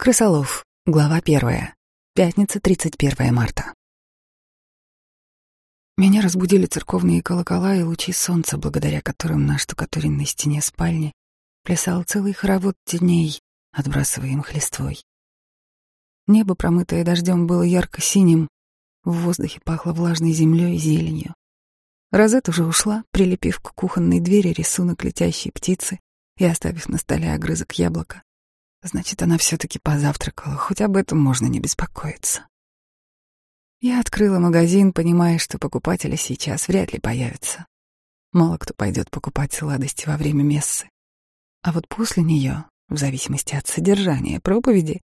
Крысолов. Глава первая. Пятница, 31 марта. Меня разбудили церковные колокола и лучи солнца, благодаря которым на штукатуренной стене спальни плясал целый хоровод теней, отбрасывая им листвой. Небо, промытое дождем, было ярко-синим, в воздухе пахло влажной землей и зеленью. Розет уже ушла, прилепив к кухонной двери рисунок летящей птицы и оставив на столе огрызок яблока. Значит, она все-таки позавтракала, хоть об этом можно не беспокоиться. Я открыла магазин, понимая, что покупатели сейчас вряд ли появятся. Мало кто пойдет покупать сладости во время мессы. А вот после нее, в зависимости от содержания проповеди,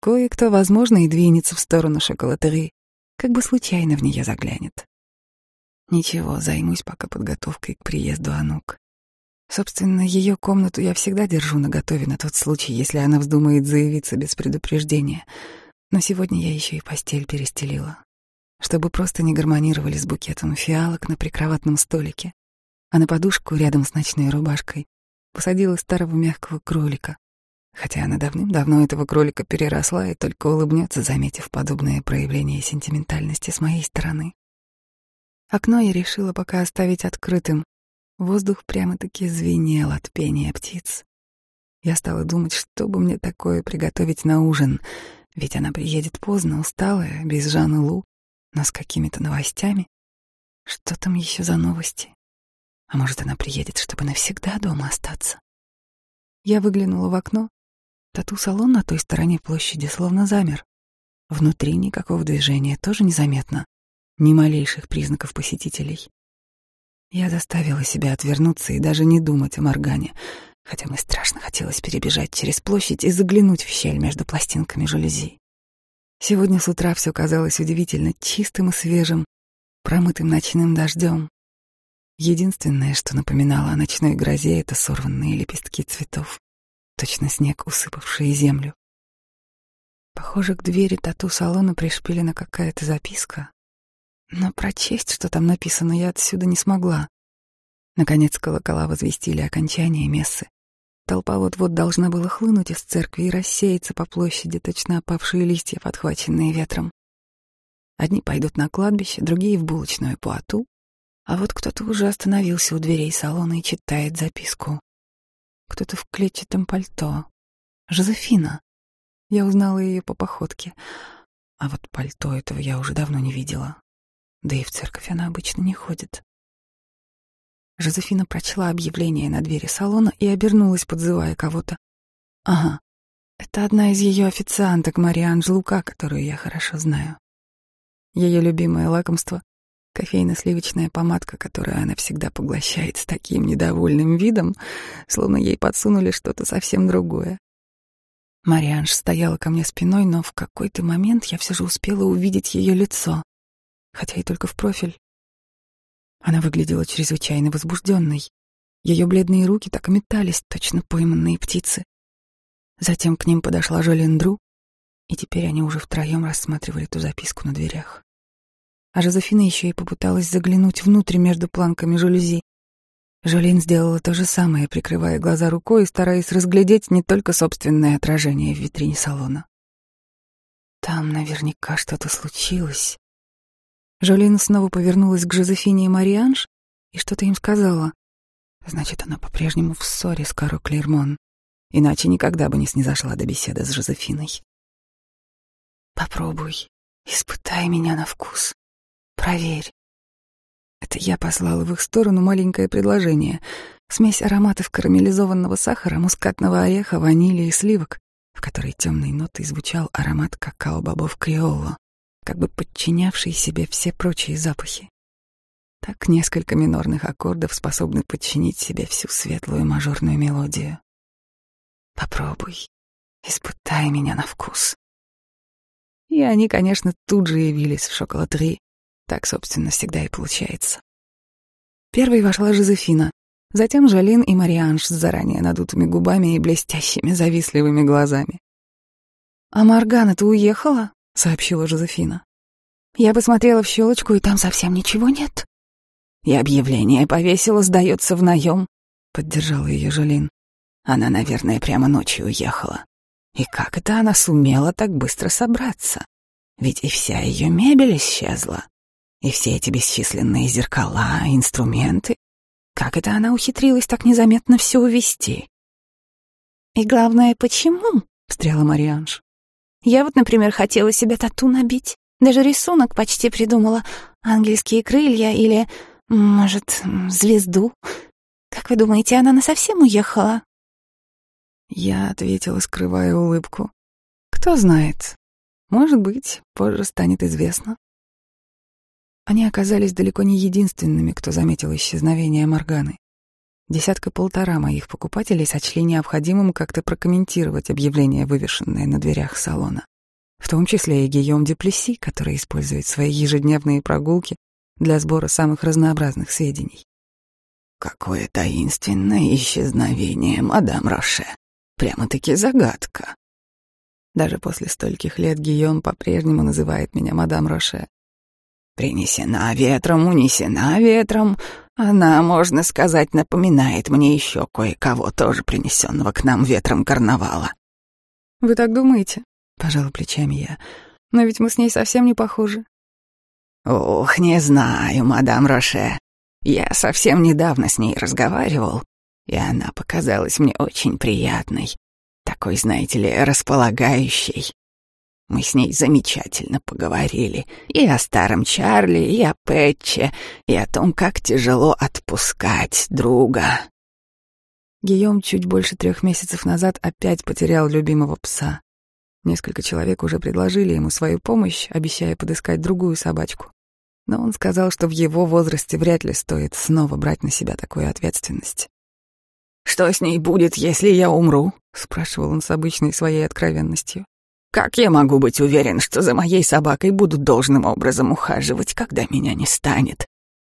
кое-кто, возможно, и двинется в сторону шоколатерии, как бы случайно в нее заглянет. Ничего, займусь пока подготовкой к приезду Анук. Собственно, ее комнату я всегда держу наготове на тот случай, если она вздумает заявиться без предупреждения. Но сегодня я еще и постель перестелила, чтобы просто не гармонировали с букетом фиалок на прикроватном столике, а на подушку рядом с ночной рубашкой посадила старого мягкого кролика, хотя она давным-давно этого кролика переросла и только улыбнется, заметив подобное проявление сентиментальности с моей стороны. Окно я решила пока оставить открытым, Воздух прямо-таки звенел от пения птиц. Я стала думать, что бы мне такое приготовить на ужин, ведь она приедет поздно, усталая, без Жанны Лу, но с какими-то новостями. Что там еще за новости? А может, она приедет, чтобы навсегда дома остаться? Я выглянула в окно. Тату-салон на той стороне площади словно замер. Внутри никакого движения тоже незаметно. Ни малейших признаков посетителей. Я заставила себя отвернуться и даже не думать о Моргане, хотя мне страшно хотелось перебежать через площадь и заглянуть в щель между пластинками жалюзи. Сегодня с утра все казалось удивительно чистым и свежим, промытым ночным дождем. Единственное, что напоминало о ночной грозе, это сорванные лепестки цветов, точно снег, усыпавший землю. Похоже, к двери тату-салона пришпилена какая-то записка, но прочесть, что там написано, я отсюда не смогла. Наконец колокола возвестили окончание мессы. Толпа вот-вот должна была хлынуть из церкви и рассеяться по площади, точно опавшие листья, подхваченные ветром. Одни пойдут на кладбище, другие — в булочную Пуату, а вот кто-то уже остановился у дверей салона и читает записку. Кто-то в клетчатом пальто. Жозефина. Я узнала ее по походке. А вот пальто этого я уже давно не видела. Да и в церковь она обычно не ходит. Жозефина прочла объявление на двери салона и обернулась, подзывая кого-то. Ага, это одна из ее официанток Мариан Лука, которую я хорошо знаю. Ее любимое лакомство — кофейно-сливочная помадка, которую она всегда поглощает с таким недовольным видом, словно ей подсунули что-то совсем другое. Марианж стояла ко мне спиной, но в какой-то момент я все же успела увидеть ее лицо хотя и только в профиль. Она выглядела чрезвычайно возбужденной. Ее бледные руки так и метались, точно пойманные птицы. Затем к ним подошла Жолиндру, и теперь они уже втроем рассматривали ту записку на дверях. А Жозефина еще и попыталась заглянуть внутрь между планками жалюзи. Жолин сделала то же самое, прикрывая глаза рукой и стараясь разглядеть не только собственное отражение в витрине салона. Там наверняка что-то случилось. Жолин снова повернулась к Жозефине и Марианж и что-то им сказала. Значит, она по-прежнему в ссоре с Каро Клермон, иначе никогда бы не снизошла до беседы с Жозефиной. «Попробуй, испытай меня на вкус, проверь». Это я послала в их сторону маленькое предложение. Смесь ароматов карамелизованного сахара, мускатного ореха, ванили и сливок, в которой темной нотой звучал аромат какао-бобов криолло как бы подчинявший себе все прочие запахи. Так несколько минорных аккордов способны подчинить себе всю светлую мажорную мелодию. Попробуй, испытай меня на вкус. И они, конечно, тут же явились в шоколадри. Так, собственно, всегда и получается. Первой вошла Жозефина, затем Жалин и Марианж с заранее надутыми губами и блестящими завистливыми глазами. «А Моргана-то уехала?» Сообщила Жозефина. Я посмотрела в щелочку, и там совсем ничего нет. И объявление повесила, сдается в наем, поддержала ее Жолин. Она, наверное, прямо ночью уехала. И как это она сумела так быстро собраться? Ведь и вся ее мебель исчезла. И все эти бесчисленные зеркала, инструменты. Как это она ухитрилась так незаметно все увести? И главное, почему? встряла Марианж. Я вот, например, хотела себе тату набить. Даже рисунок почти придумала. Ангельские крылья или, может, звезду. Как вы думаете, она насовсем уехала? Я ответила, скрывая улыбку. Кто знает. Может быть, позже станет известно. Они оказались далеко не единственными, кто заметил исчезновение Морганы. Десятка-полтора моих покупателей сочли необходимым как-то прокомментировать объявление, вывешенное на дверях салона. В том числе и Гийом Деплеси, который использует свои ежедневные прогулки для сбора самых разнообразных сведений. «Какое таинственное исчезновение, мадам Роше. Прямо-таки загадка». Даже после стольких лет Гийом по-прежнему называет меня мадам Роше. «Принесена ветром, унесена ветром, она, можно сказать, напоминает мне еще кое-кого, тоже принесенного к нам ветром карнавала. Вы так думаете? Пожала плечами я. Но ведь мы с ней совсем не похожи. Ох, не знаю, мадам Роше. Я совсем недавно с ней разговаривал, и она показалась мне очень приятной. Такой, знаете ли, располагающей. Мы с ней замечательно поговорили и о старом Чарли, и о Пэтче, и о том, как тяжело отпускать друга. Гийом чуть больше трех месяцев назад опять потерял любимого пса. Несколько человек уже предложили ему свою помощь, обещая подыскать другую собачку. Но он сказал, что в его возрасте вряд ли стоит снова брать на себя такую ответственность. «Что с ней будет, если я умру?» — спрашивал он с обычной своей откровенностью. Как я могу быть уверен, что за моей собакой будут должным образом ухаживать, когда меня не станет?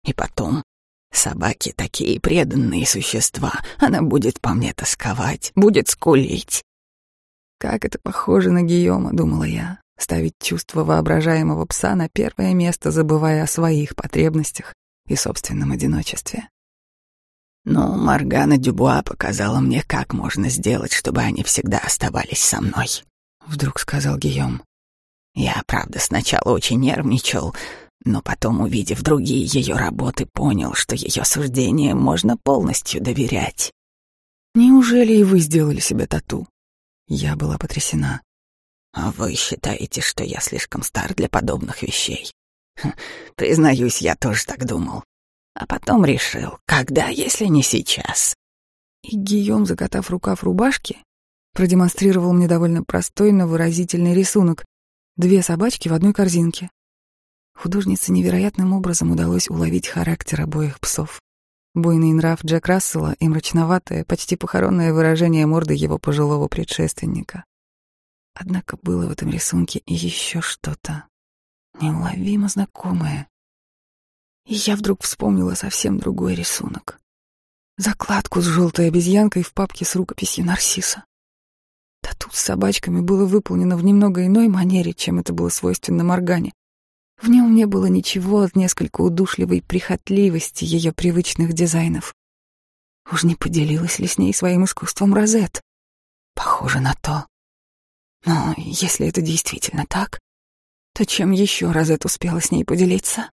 И потом, собаки такие преданные существа, она будет по мне тосковать, будет скулить. Как это похоже на Гийома, думала я, ставить чувство воображаемого пса на первое место, забывая о своих потребностях и собственном одиночестве. Но Маргана Дюбуа показала мне, как можно сделать, чтобы они всегда оставались со мной. — вдруг сказал Гийом. «Я, правда, сначала очень нервничал, но потом, увидев другие ее работы, понял, что ее суждениям можно полностью доверять». «Неужели и вы сделали себе тату?» Я была потрясена. «А вы считаете, что я слишком стар для подобных вещей?» хм, «Признаюсь, я тоже так думал. А потом решил, когда, если не сейчас?» И Гийом, закатав рукав рубашки, продемонстрировал мне довольно простой, но выразительный рисунок. Две собачки в одной корзинке. Художнице невероятным образом удалось уловить характер обоих псов. Буйный нрав Джек Рассела и мрачноватое, почти похоронное выражение морды его пожилого предшественника. Однако было в этом рисунке и еще что-то неуловимо знакомое. И я вдруг вспомнила совсем другой рисунок. Закладку с желтой обезьянкой в папке с рукописью Нарсиса. Тату с собачками было выполнено в немного иной манере, чем это было свойственно Моргане. В нем не было ничего от несколько удушливой прихотливости ее привычных дизайнов. Уж не поделилась ли с ней своим искусством Розет? Похоже на то. Но если это действительно так, то чем еще Розет успела с ней поделиться?